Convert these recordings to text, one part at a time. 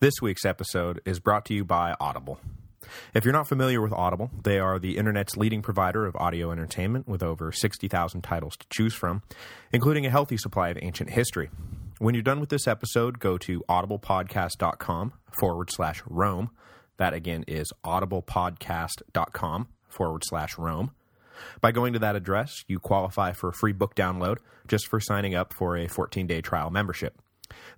This week's episode is brought to you by Audible. If you're not familiar with Audible, they are the internet's leading provider of audio entertainment with over 60,000 titles to choose from, including a healthy supply of ancient history. When you're done with this episode, go to audiblepodcast.com forward slash Rome. That again is audiblepodcast.com forward slash Rome. By going to that address, you qualify for a free book download just for signing up for a 14-day trial membership.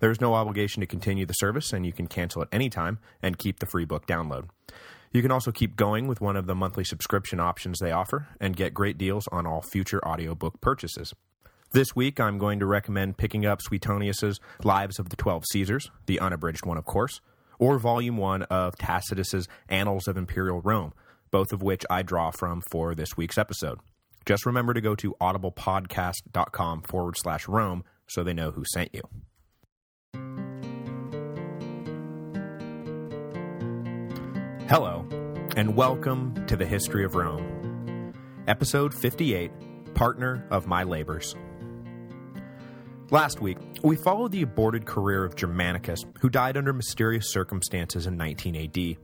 There is no obligation to continue the service, and you can cancel at any time and keep the free book download. You can also keep going with one of the monthly subscription options they offer and get great deals on all future audiobook purchases. This week, I'm going to recommend picking up Suetonius's Lives of the Twelve Caesars, the unabridged one, of course, or Volume 1 of Tacitus's Annals of Imperial Rome, both of which I draw from for this week's episode. Just remember to go to audiblepodcast.com forward slash Rome so they know who sent you. Hello, and welcome to the History of Rome. Episode 58, Partner of My Labors. Last week, we followed the aborted career of Germanicus, who died under mysterious circumstances in 19 AD.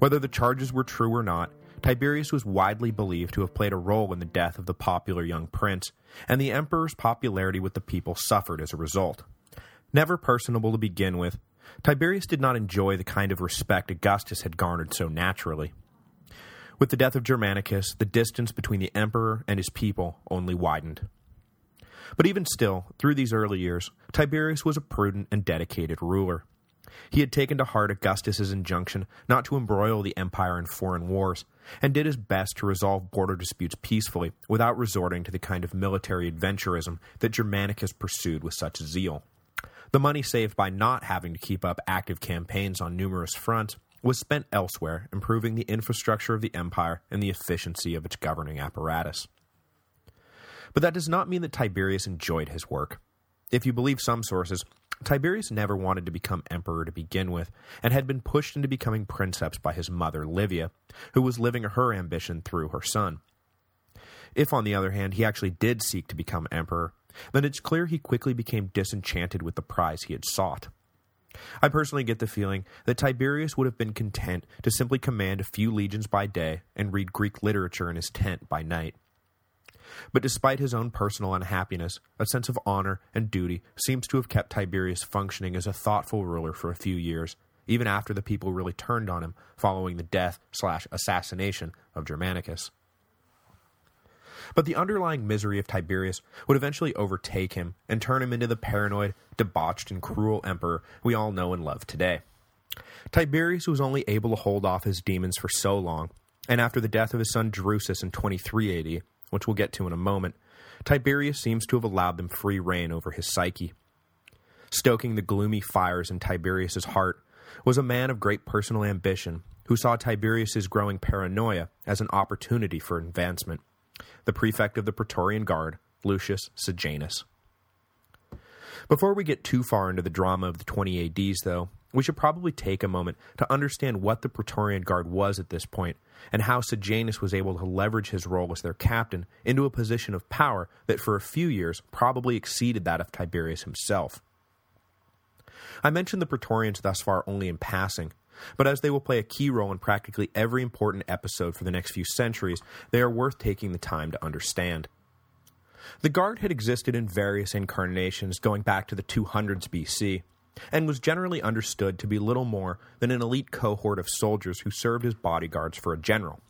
Whether the charges were true or not, Tiberius was widely believed to have played a role in the death of the popular young prince, and the emperor's popularity with the people suffered as a result. Never personable to begin with, Tiberius did not enjoy the kind of respect Augustus had garnered so naturally. With the death of Germanicus, the distance between the emperor and his people only widened. But even still, through these early years, Tiberius was a prudent and dedicated ruler. He had taken to heart Augustus's injunction not to embroil the empire in foreign wars, and did his best to resolve border disputes peacefully without resorting to the kind of military adventurism that Germanicus pursued with such zeal. The money saved by not having to keep up active campaigns on numerous fronts was spent elsewhere improving the infrastructure of the empire and the efficiency of its governing apparatus. But that does not mean that Tiberius enjoyed his work. If you believe some sources, Tiberius never wanted to become emperor to begin with, and had been pushed into becoming princeps by his mother Livia, who was living her ambition through her son. If, on the other hand, he actually did seek to become emperor, then it's clear he quickly became disenchanted with the prize he had sought. I personally get the feeling that Tiberius would have been content to simply command a few legions by day and read Greek literature in his tent by night. But despite his own personal unhappiness, a sense of honor and duty seems to have kept Tiberius functioning as a thoughtful ruler for a few years, even after the people really turned on him following the death slash assassination of Germanicus. But the underlying misery of Tiberius would eventually overtake him and turn him into the paranoid, debauched, and cruel emperor we all know and love today. Tiberius was only able to hold off his demons for so long, and after the death of his son Drusus in 23 AD, which we'll get to in a moment, Tiberius seems to have allowed them free rein over his psyche. Stoking the gloomy fires in Tiberius's heart was a man of great personal ambition who saw Tiberius's growing paranoia as an opportunity for advancement the prefect of the Praetorian Guard, Lucius Sejanus. Before we get too far into the drama of the 20 ADs, though, we should probably take a moment to understand what the Praetorian Guard was at this point, and how Sejanus was able to leverage his role as their captain into a position of power that for a few years probably exceeded that of Tiberius himself. I mentioned the Praetorians thus far only in passing, but as they will play a key role in practically every important episode for the next few centuries, they are worth taking the time to understand. The Guard had existed in various incarnations going back to the 200s BC, and was generally understood to be little more than an elite cohort of soldiers who served as bodyguards for a general.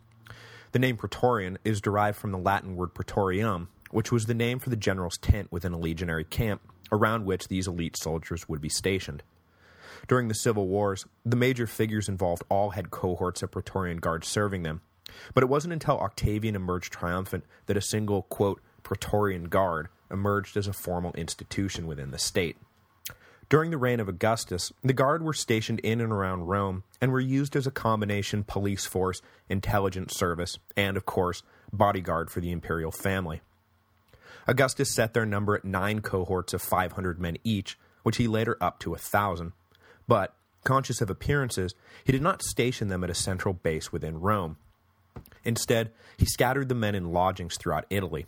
The name Praetorian is derived from the Latin word praetorium, which was the name for the general's tent within a legionary camp, around which these elite soldiers would be stationed. During the Civil Wars, the major figures involved all had cohorts of Praetorian Guards serving them, but it wasn't until Octavian emerged triumphant that a single, quote, Praetorian Guard emerged as a formal institution within the state. During the reign of Augustus, the Guard were stationed in and around Rome and were used as a combination police force, intelligence service, and, of course, bodyguard for the imperial family. Augustus set their number at nine cohorts of 500 men each, which he later upped to a thousand, but, conscious of appearances, he did not station them at a central base within Rome. Instead, he scattered the men in lodgings throughout Italy.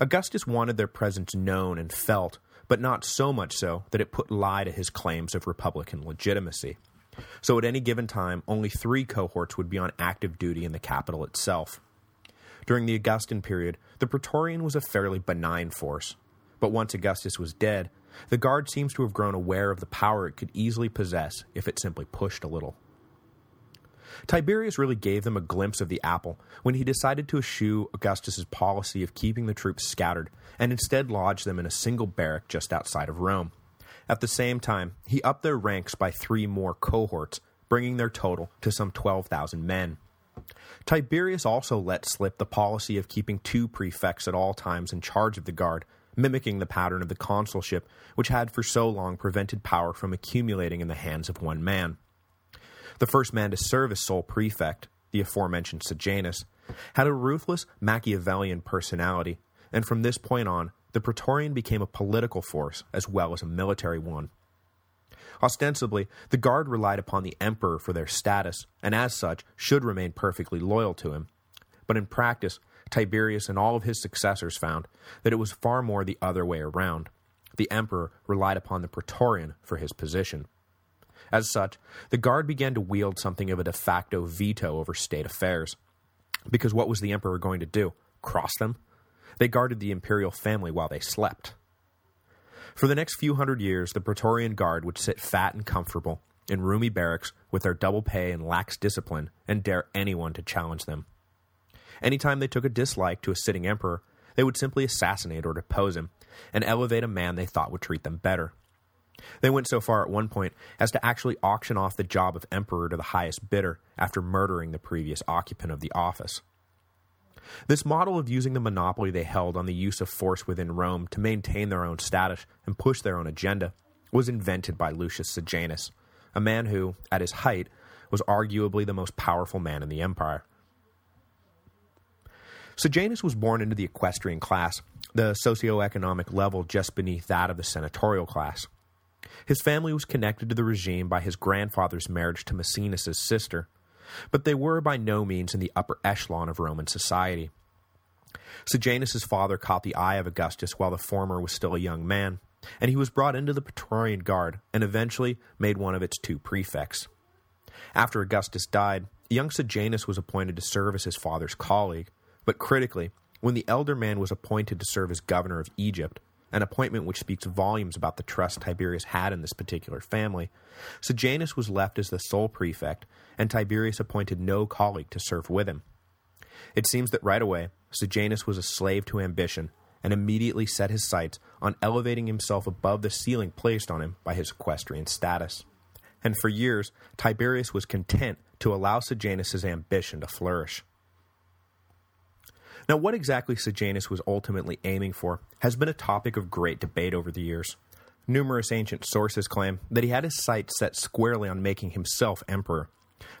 Augustus wanted their presence known and felt, but not so much so that it put lie to his claims of republican legitimacy. So at any given time, only three cohorts would be on active duty in the capital itself. During the Augustan period, the Praetorian was a fairly benign force, but once Augustus was dead, the Guard seems to have grown aware of the power it could easily possess if it simply pushed a little. Tiberius really gave them a glimpse of the apple when he decided to eschew Augustus's policy of keeping the troops scattered and instead lodge them in a single barrack just outside of Rome. At the same time, he upped their ranks by three more cohorts, bringing their total to some 12,000 men. Tiberius also let slip the policy of keeping two prefects at all times in charge of the guard, mimicking the pattern of the consulship, which had for so long prevented power from accumulating in the hands of one man. The first man to serve as sole prefect, the aforementioned Sejanus, had a ruthless Machiavellian personality, and from this point on, the Praetorian became a political force as well as a military one. Ostensibly, the Guard relied upon the emperor for their status, and as such, should remain perfectly loyal to him. But in practice, Tiberius and all of his successors found that it was far more the other way around. The emperor relied upon the Praetorian for his position. As such, the Guard began to wield something of a de facto veto over state affairs. Because what was the emperor going to do? Cross them? They guarded the imperial family while they slept. For the next few hundred years, the Praetorian Guard would sit fat and comfortable in roomy barracks with their double pay and lax discipline and dare anyone to challenge them. Anytime they took a dislike to a sitting emperor, they would simply assassinate or depose him, and elevate a man they thought would treat them better. They went so far at one point as to actually auction off the job of emperor to the highest bidder after murdering the previous occupant of the office. This model of using the monopoly they held on the use of force within Rome to maintain their own status and push their own agenda was invented by Lucius Sejanus, a man who, at his height, was arguably the most powerful man in the empire. Sejanus was born into the equestrian class, the socio-economic level just beneath that of the senatorial class. His family was connected to the regime by his grandfather's marriage to Maecenas' sister, but they were by no means in the upper echelon of Roman society. Sejanus' father caught the eye of Augustus while the former was still a young man, and he was brought into the Praetorian Guard and eventually made one of its two prefects. After Augustus died, young Sejanus was appointed to serve as his father's colleague, but critically, when the elder man was appointed to serve as governor of Egypt, an appointment which speaks volumes about the trust Tiberius had in this particular family, Sejanus was left as the sole prefect, and Tiberius appointed no colleague to serve with him. It seems that right away, Sejanus was a slave to ambition, and immediately set his sights on elevating himself above the ceiling placed on him by his equestrian status. And for years, Tiberius was content to allow Sejanus' ambition to flourish. Now, what exactly Sejanus was ultimately aiming for has been a topic of great debate over the years. Numerous ancient sources claim that he had his sights set squarely on making himself emperor,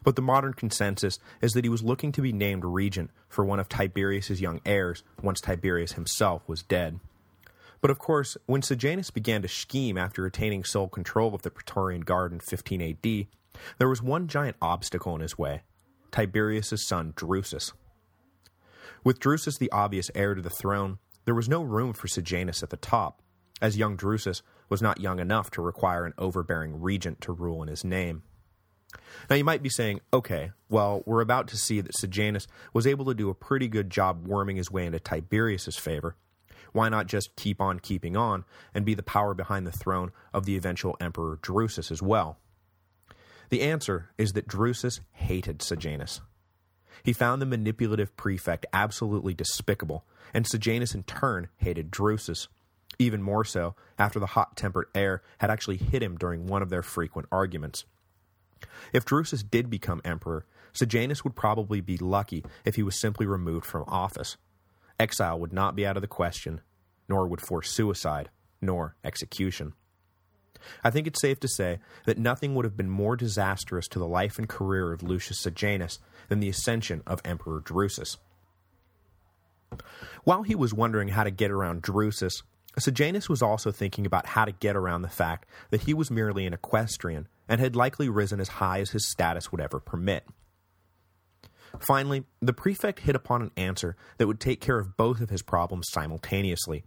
but the modern consensus is that he was looking to be named regent for one of Tiberius's young heirs once Tiberius himself was dead. But of course, when Sejanus began to scheme after attaining sole control of the Praetorian Guard in 15 AD, there was one giant obstacle in his way, Tiberius's son Drusus. With Drusus the obvious heir to the throne, there was no room for Sejanus at the top, as young Drusus was not young enough to require an overbearing regent to rule in his name. Now you might be saying, okay, well, we're about to see that Sejanus was able to do a pretty good job worming his way into Tiberius's favor. Why not just keep on keeping on and be the power behind the throne of the eventual emperor Drusus as well? The answer is that Drusus hated Sejanus. He found the manipulative prefect absolutely despicable, and Sejanus in turn hated Drusus, even more so after the hot-tempered heir had actually hit him during one of their frequent arguments. If Drusus did become emperor, Sejanus would probably be lucky if he was simply removed from office. Exile would not be out of the question, nor would forced suicide, nor execution. I think it's safe to say that nothing would have been more disastrous to the life and career of Lucius Sejanus than the ascension of Emperor Drusus. While he was wondering how to get around Drusus, Sejanus was also thinking about how to get around the fact that he was merely an equestrian and had likely risen as high as his status would ever permit. Finally, the prefect hit upon an answer that would take care of both of his problems simultaneously.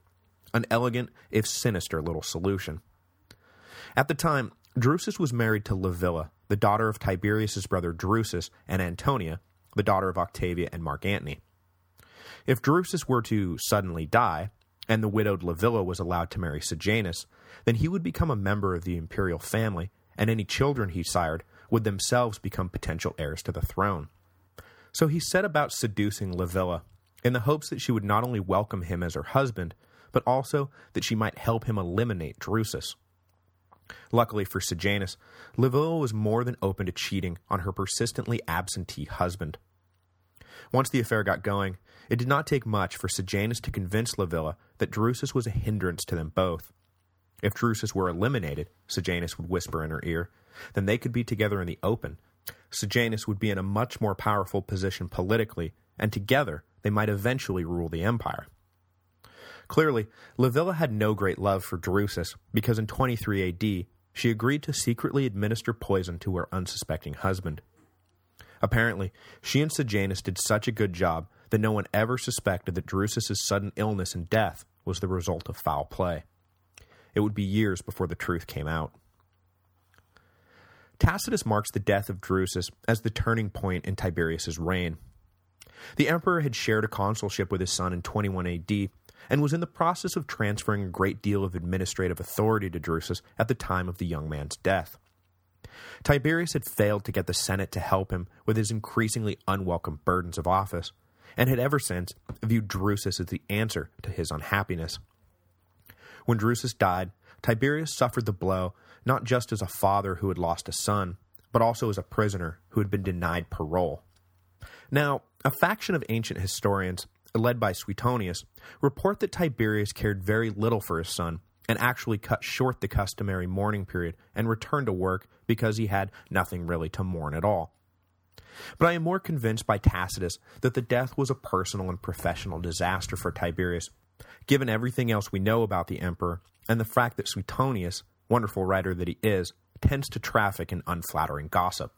an elegant, if sinister, little solution. At the time, Drusus was married to Livilla, the daughter of Tiberius's brother Drusus, and Antonia, the daughter of Octavia and Mark Antony. If Drusus were to suddenly die, and the widowed Livilla was allowed to marry Sejanus, then he would become a member of the imperial family, and any children he sired would themselves become potential heirs to the throne. So he set about seducing Livilla, in the hopes that she would not only welcome him as her husband, but also that she might help him eliminate Drusus. Luckily for Sejanus, Livilla was more than open to cheating on her persistently absentee husband. Once the affair got going, it did not take much for Sejanus to convince Livilla that Drusus was a hindrance to them both. If Drusus were eliminated, Sejanus would whisper in her ear, then they could be together in the open. Sejanus would be in a much more powerful position politically, and together they might eventually rule the empire. Clearly, Livilla had no great love for Drusus, because in 23 AD, she agreed to secretly administer poison to her unsuspecting husband. Apparently, she and Sejanus did such a good job that no one ever suspected that Drusus's sudden illness and death was the result of foul play. It would be years before the truth came out. Tacitus marks the death of Drusus as the turning point in Tiberius's reign. The emperor had shared a consulship with his son in 21 AD and was in the process of transferring a great deal of administrative authority to Drusus at the time of the young man's death. Tiberius had failed to get the Senate to help him with his increasingly unwelcome burdens of office, and had ever since viewed Drusus as the answer to his unhappiness. When Drusus died, Tiberius suffered the blow not just as a father who had lost a son, but also as a prisoner who had been denied parole. Now, a faction of ancient historians, led by Suetonius, report that Tiberius cared very little for his son and actually cut short the customary mourning period and returned to work because he had nothing really to mourn at all. But I am more convinced by Tacitus that the death was a personal and professional disaster for Tiberius, given everything else we know about the emperor and the fact that Suetonius, wonderful writer that he is, tends to traffic in unflattering gossip.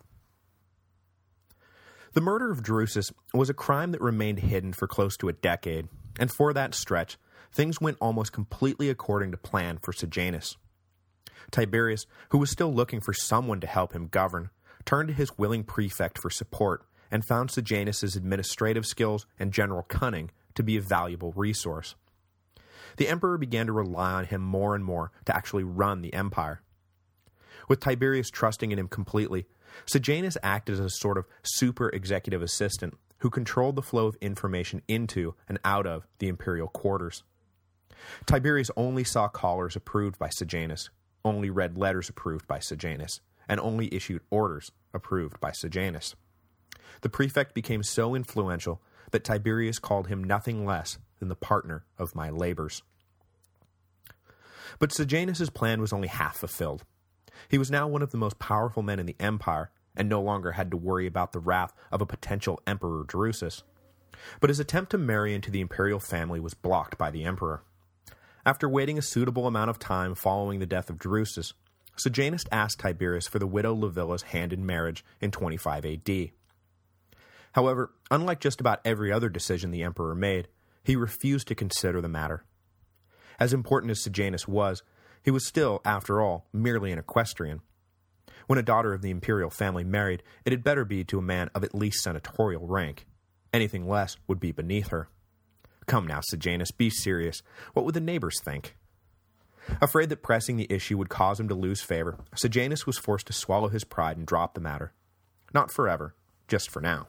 The murder of Drusus was a crime that remained hidden for close to a decade, and for that stretch, things went almost completely according to plan for Sejanus. Tiberius, who was still looking for someone to help him govern, turned to his willing prefect for support and found Sejanus's administrative skills and general cunning to be a valuable resource. The emperor began to rely on him more and more to actually run the empire. With Tiberius trusting in him completely, Sejanus acted as a sort of super executive assistant who controlled the flow of information into and out of the imperial quarters. Tiberius only saw callers approved by Sejanus, only read letters approved by Sejanus, and only issued orders approved by Sejanus. The prefect became so influential that Tiberius called him nothing less than the partner of my labors. But Sejanus's plan was only half fulfilled. He was now one of the most powerful men in the empire, and no longer had to worry about the wrath of a potential Emperor Drusus. But his attempt to marry into the imperial family was blocked by the emperor. After waiting a suitable amount of time following the death of Drusus, Sejanus asked Tiberius for the widow Livilla's hand in marriage in 25 AD. However, unlike just about every other decision the emperor made, he refused to consider the matter. As important as Sejanus was, he was still, after all, merely an equestrian. When a daughter of the imperial family married, it had better be to a man of at least senatorial rank. Anything less would be beneath her. Come now, Sejanus, be serious. What would the neighbors think? Afraid that pressing the issue would cause him to lose favor, Sejanus was forced to swallow his pride and drop the matter. Not forever, just for now.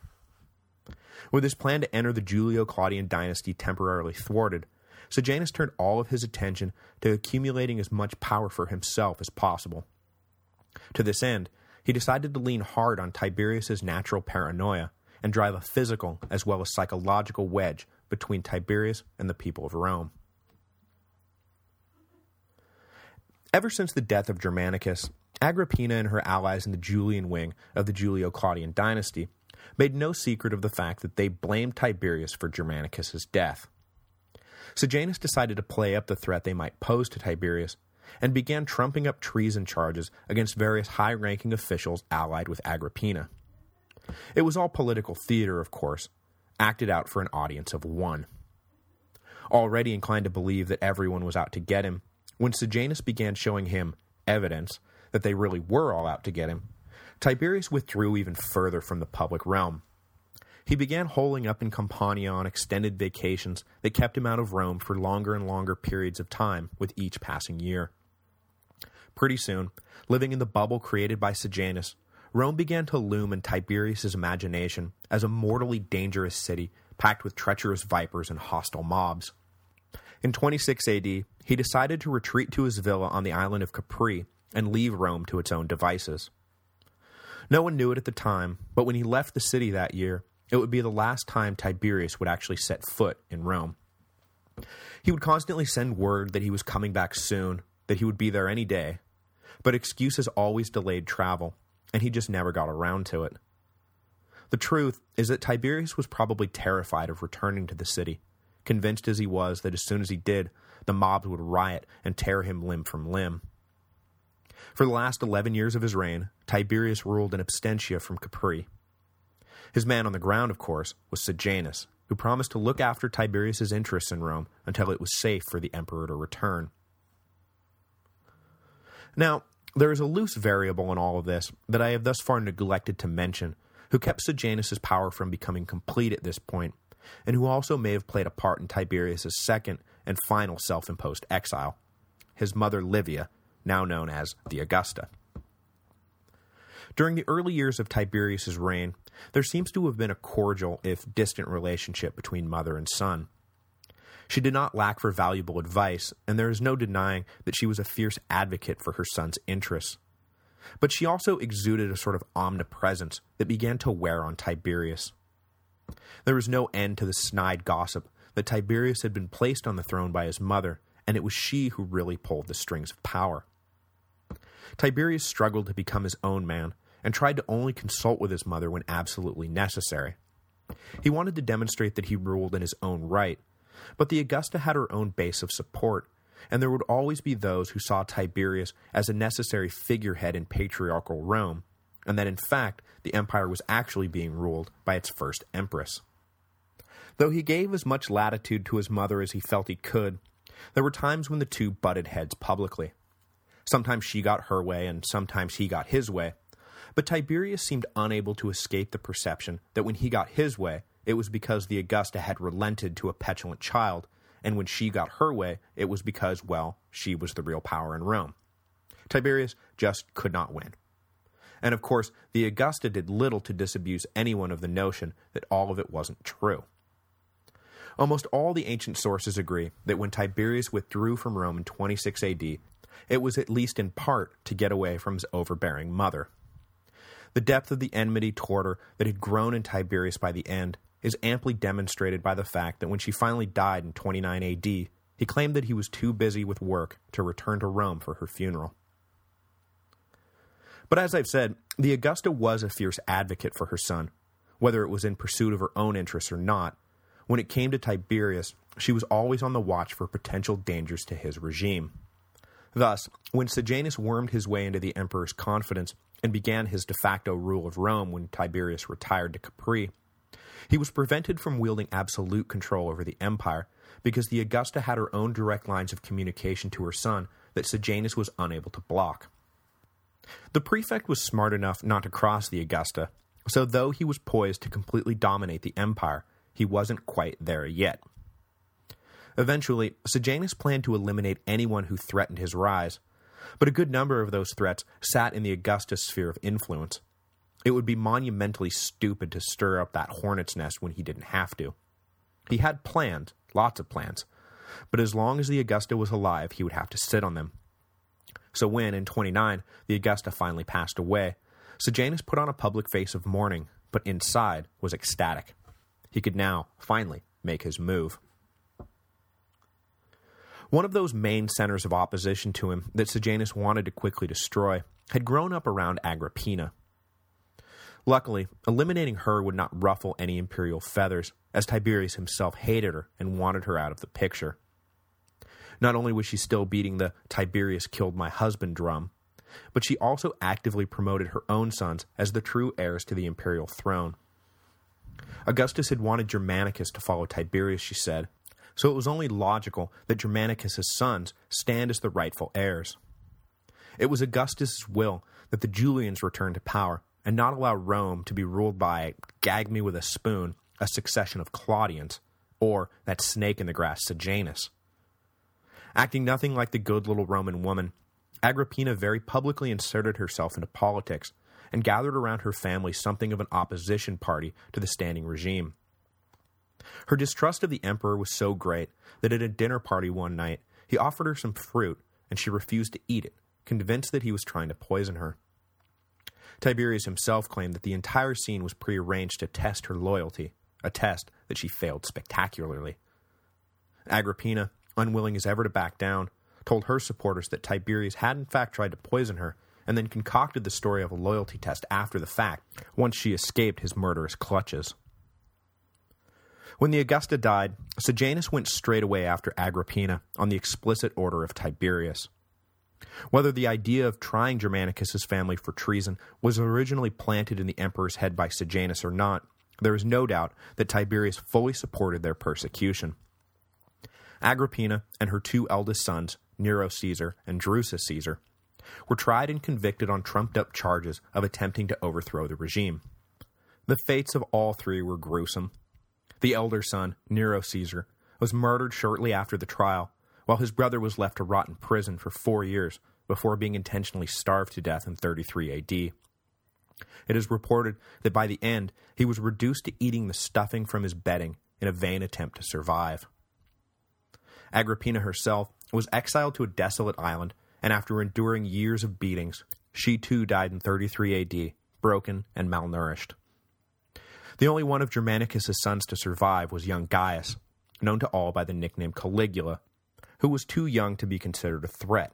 With his plan to enter the Julio-Claudian dynasty temporarily thwarted, Sejanus turned all of his attention to accumulating as much power for himself as possible. To this end, he decided to lean hard on Tiberius's natural paranoia and drive a physical as well as psychological wedge between Tiberius and the people of Rome. Ever since the death of Germanicus, Agrippina and her allies in the Julian wing of the Julio-Claudian dynasty made no secret of the fact that they blamed Tiberius for Germanicus's death. Sejanus decided to play up the threat they might pose to Tiberius and began trumping up treason charges against various high-ranking officials allied with Agrippina. It was all political theater, of course, acted out for an audience of one. already inclined to believe that everyone was out to get him, when Sejanus began showing him evidence that they really were all out to get him, Tiberius withdrew even further from the public realm. He began holing up in Campania on extended vacations that kept him out of Rome for longer and longer periods of time with each passing year. Pretty soon, living in the bubble created by Sejanus, Rome began to loom in Tiberius's imagination as a mortally dangerous city packed with treacherous vipers and hostile mobs. In 26 AD, he decided to retreat to his villa on the island of Capri and leave Rome to its own devices. No one knew it at the time, but when he left the city that year, it would be the last time Tiberius would actually set foot in Rome. He would constantly send word that he was coming back soon, that he would be there any day, but excuses always delayed travel, and he just never got around to it. The truth is that Tiberius was probably terrified of returning to the city, convinced as he was that as soon as he did, the mobs would riot and tear him limb from limb. For the last 11 years of his reign, Tiberius ruled in absentia from Capri. His man on the ground, of course, was Sejanus, who promised to look after Tiberius's interests in Rome until it was safe for the emperor to return. Now, there is a loose variable in all of this that I have thus far neglected to mention, who kept Sejanus's power from becoming complete at this point, and who also may have played a part in Tiberius's second and final self-imposed exile, his mother Livia, now known as the Augusta. During the early years of Tiberius's reign, there seems to have been a cordial, if distant relationship between mother and son. She did not lack for valuable advice, and there is no denying that she was a fierce advocate for her son's interests. But she also exuded a sort of omnipresence that began to wear on Tiberius. There was no end to the snide gossip that Tiberius had been placed on the throne by his mother, and it was she who really pulled the strings of power. Tiberius struggled to become his own man, and tried to only consult with his mother when absolutely necessary. He wanted to demonstrate that he ruled in his own right, but the Augusta had her own base of support, and there would always be those who saw Tiberius as a necessary figurehead in patriarchal Rome, and that in fact the empire was actually being ruled by its first empress. Though he gave as much latitude to his mother as he felt he could, there were times when the two butted heads publicly. Sometimes she got her way, and sometimes he got his way, but Tiberius seemed unable to escape the perception that when he got his way, it was because the Augusta had relented to a petulant child, and when she got her way, it was because, well, she was the real power in Rome. Tiberius just could not win. And of course, the Augusta did little to disabuse anyone of the notion that all of it wasn't true. Almost all the ancient sources agree that when Tiberius withdrew from Rome in 26 AD, it was at least in part to get away from his overbearing mother. The depth of the enmity toward her that had grown in Tiberius by the end is amply demonstrated by the fact that when she finally died in 29 AD, he claimed that he was too busy with work to return to Rome for her funeral. But as I've said, the Augusta was a fierce advocate for her son, whether it was in pursuit of her own interests or not. When it came to Tiberius, she was always on the watch for potential dangers to his regime. Thus, when Sejanus wormed his way into the emperor's confidence and began his de facto rule of Rome when Tiberius retired to Capri, he was prevented from wielding absolute control over the empire because the Augusta had her own direct lines of communication to her son that Sejanus was unable to block. The prefect was smart enough not to cross the Augusta, so though he was poised to completely dominate the empire, he wasn't quite there yet. Eventually, Sejanus planned to eliminate anyone who threatened his rise, but a good number of those threats sat in the Augusta's sphere of influence. It would be monumentally stupid to stir up that hornet's nest when he didn't have to. He had plans, lots of plans, but as long as the Augusta was alive, he would have to sit on them. So when, in 29, the Augusta finally passed away, Sejanus put on a public face of mourning, but inside was ecstatic. He could now, finally, make his move. One of those main centers of opposition to him that Sejanus wanted to quickly destroy had grown up around Agrippina. Luckily, eliminating her would not ruffle any imperial feathers, as Tiberius himself hated her and wanted her out of the picture. Not only was she still beating the Tiberius killed my husband drum, but she also actively promoted her own sons as the true heirs to the imperial throne. Augustus had wanted Germanicus to follow Tiberius, she said, so it was only logical that Germanicus' sons stand as the rightful heirs. It was Augustus' will that the Julians return to power and not allow Rome to be ruled by, gag me with a spoon, a succession of Claudians, or that snake in the grass Sejanus. Acting nothing like the good little Roman woman, Agrippina very publicly inserted herself into politics and gathered around her family something of an opposition party to the standing regime. Her distrust of the emperor was so great that at a dinner party one night, he offered her some fruit, and she refused to eat it, convinced that he was trying to poison her. Tiberius himself claimed that the entire scene was prearranged to test her loyalty, a test that she failed spectacularly. Agrippina, unwilling as ever to back down, told her supporters that Tiberius had in fact tried to poison her, and then concocted the story of a loyalty test after the fact, once she escaped his murderous clutches. When the Augusta died, Sejanus went straight away after Agrippina on the explicit order of Tiberius. Whether the idea of trying Germanicus's family for treason was originally planted in the emperor's head by Sejanus or not, there is no doubt that Tiberius fully supported their persecution. Agrippina and her two eldest sons, Nero Caesar and Drusus Caesar, were tried and convicted on trumped-up charges of attempting to overthrow the regime. The fates of all three were gruesome, the elder son, Nero Caesar, was murdered shortly after the trial, while his brother was left to rot in prison for four years before being intentionally starved to death in 33 AD. It is reported that by the end, he was reduced to eating the stuffing from his bedding in a vain attempt to survive. Agrippina herself was exiled to a desolate island, and after enduring years of beatings, she too died in 33 AD, broken and malnourished. The only one of Germanicus' sons to survive was young Gaius, known to all by the nickname Caligula, who was too young to be considered a threat.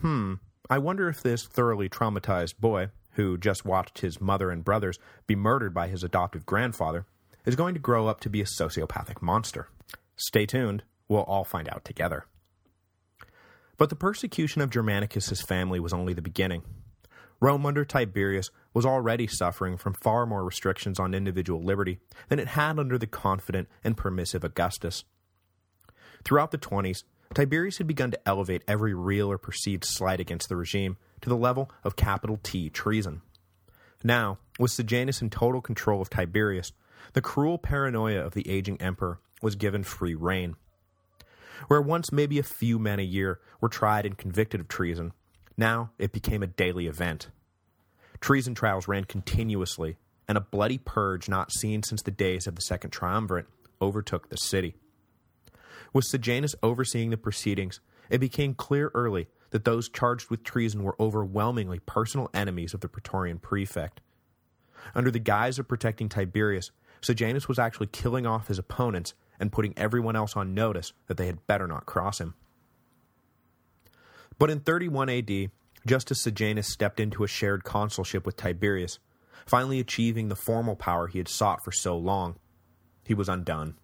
Hmm, I wonder if this thoroughly traumatized boy, who just watched his mother and brothers be murdered by his adoptive grandfather, is going to grow up to be a sociopathic monster. Stay tuned, we'll all find out together. But the persecution of Germanicus' family was only the beginning. Rome under Tiberius was already suffering from far more restrictions on individual liberty than it had under the confident and permissive Augustus. Throughout the 20s, Tiberius had begun to elevate every real or perceived slight against the regime to the level of capital T treason. Now, with Sejanus in total control of Tiberius, the cruel paranoia of the aging emperor was given free rein. Where once maybe a few men a year were tried and convicted of treason, now it became a daily event. Treason trials ran continuously, and a bloody purge not seen since the days of the Second Triumvirate overtook the city. With Sejanus overseeing the proceedings, it became clear early that those charged with treason were overwhelmingly personal enemies of the Praetorian prefect. Under the guise of protecting Tiberius, Sejanus was actually killing off his opponents and putting everyone else on notice that they had better not cross him. But in 31 AD, just as Sejanus stepped into a shared consulship with Tiberius, finally achieving the formal power he had sought for so long. He was undone.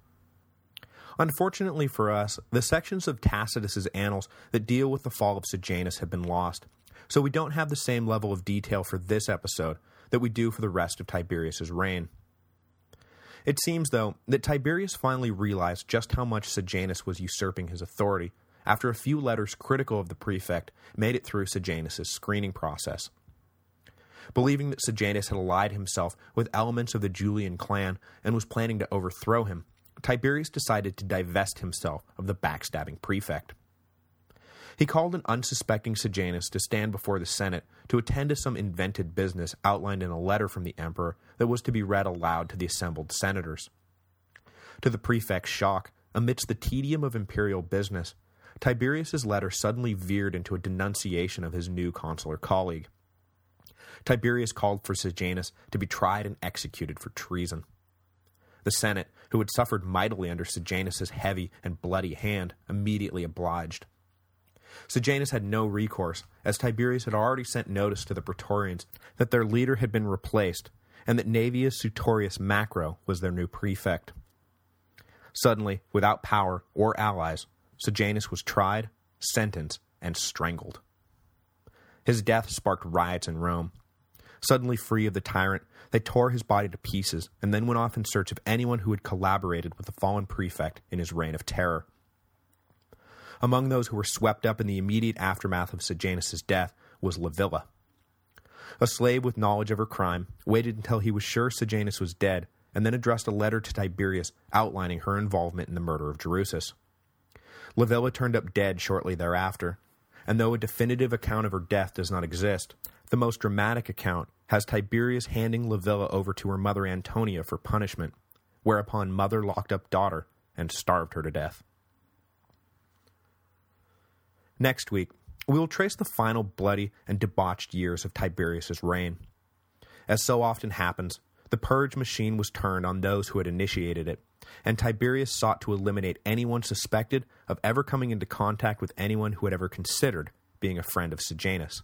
Unfortunately for us, the sections of Tacitus's annals that deal with the fall of Sejanus have been lost, so we don't have the same level of detail for this episode that we do for the rest of Tiberius's reign. It seems, though, that Tiberius finally realized just how much Sejanus was usurping his authority after a few letters critical of the prefect made it through Sejanus' screening process. Believing that Sejanus had allied himself with elements of the Julian clan and was planning to overthrow him, Tiberius decided to divest himself of the backstabbing prefect. He called an unsuspecting Sejanus to stand before the Senate to attend to some invented business outlined in a letter from the emperor that was to be read aloud to the assembled senators. To the prefect's shock, amidst the tedium of imperial business, Tiberius's letter suddenly veered into a denunciation of his new consular colleague. Tiberius called for Sejanus to be tried and executed for treason. The Senate, who had suffered mightily under Sejanus's heavy and bloody hand, immediately obliged. Sejanus had no recourse, as Tiberius had already sent notice to the Praetorians that their leader had been replaced, and that Naevius Sutorius Macro was their new prefect. Suddenly, without power or allies, Sejanus was tried, sentenced, and strangled. His death sparked riots in Rome. Suddenly free of the tyrant, they tore his body to pieces and then went off in search of anyone who had collaborated with the fallen prefect in his reign of terror. Among those who were swept up in the immediate aftermath of Sejanus' death was Livilla. A slave with knowledge of her crime waited until he was sure Sejanus was dead and then addressed a letter to Tiberius outlining her involvement in the murder of Drusus. Livilla turned up dead shortly thereafter, and though a definitive account of her death does not exist, the most dramatic account has Tiberius handing Livilla over to her mother Antonia for punishment, whereupon mother locked up daughter and starved her to death. Next week, we will trace the final bloody and debauched years of Tiberius's reign. As so often happens, the purge machine was turned on those who had initiated it, and Tiberius sought to eliminate anyone suspected of ever coming into contact with anyone who had ever considered being a friend of Sejanus.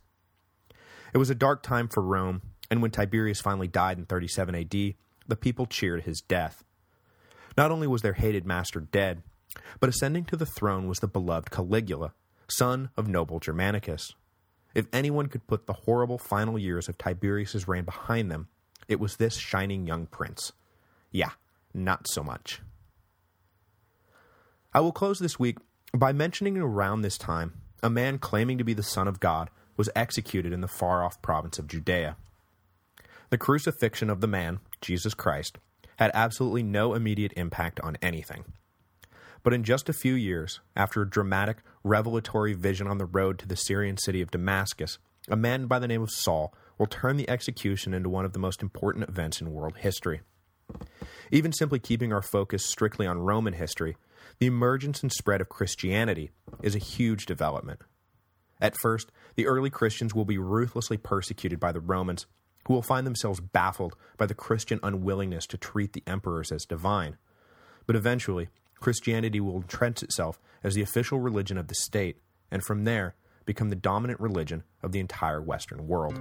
It was a dark time for Rome, and when Tiberius finally died in 37 AD, the people cheered his death. Not only was their hated master dead, but ascending to the throne was the beloved Caligula, son of noble Germanicus. If anyone could put the horrible final years of Tiberius's reign behind them, it was this shining young prince. Yeah, not so much. I will close this week by mentioning around this time, a man claiming to be the Son of God was executed in the far-off province of Judea. The crucifixion of the man, Jesus Christ, had absolutely no immediate impact on anything. But in just a few years, after a dramatic, revelatory vision on the road to the Syrian city of Damascus, a man by the name of Saul will turn the execution into one of the most important events in world history. Even simply keeping our focus strictly on Roman history, the emergence and spread of Christianity is a huge development. At first, the early Christians will be ruthlessly persecuted by the Romans, who will find themselves baffled by the Christian unwillingness to treat the emperors as divine. But eventually, Christianity will entrench itself as the official religion of the state, and from there, become the dominant religion of the entire Western world.